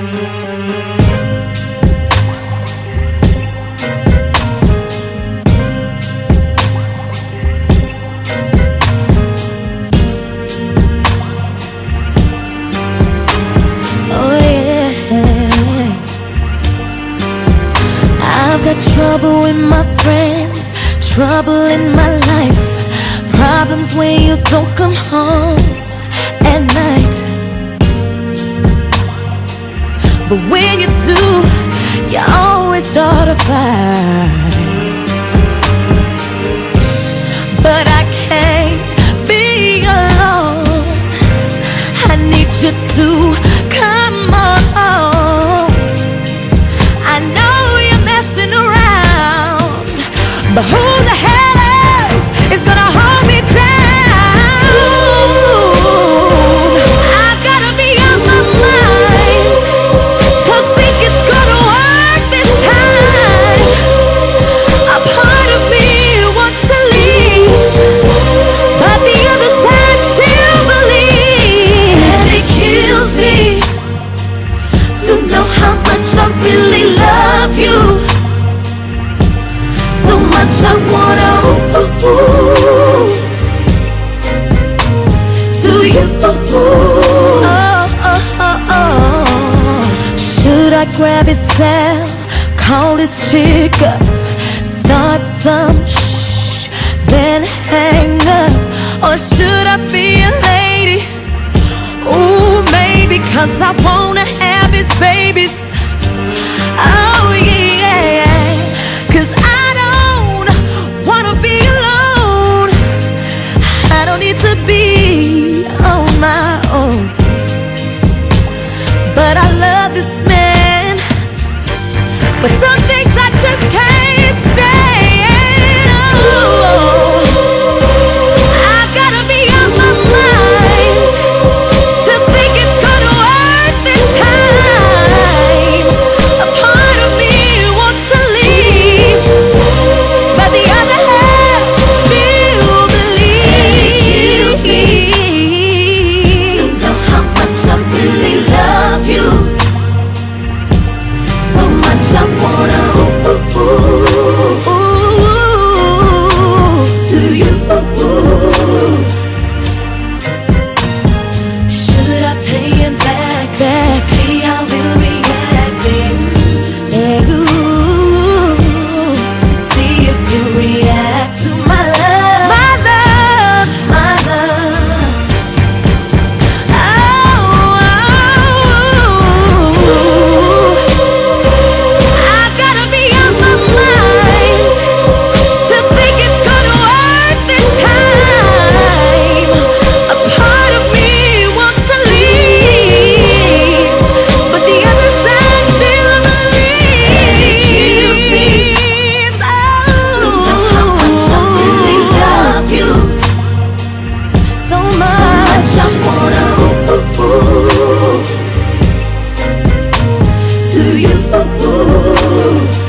Oh got trouble with my friends, trouble in my life, problems when you don't come home But when you do, you always start a fight. But I can't be alone. I need you to come on. I know you're messing around, but who to you. Should I grab his cell, call his chick up, start some shh, then hang up? Or should I be a lady? Ooh, maybe cause I wanna have his babies. But I to you.